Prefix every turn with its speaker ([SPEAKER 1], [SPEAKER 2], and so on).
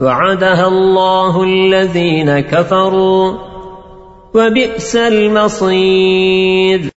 [SPEAKER 1] وعدها الله الذين كفروا وبئس المصير.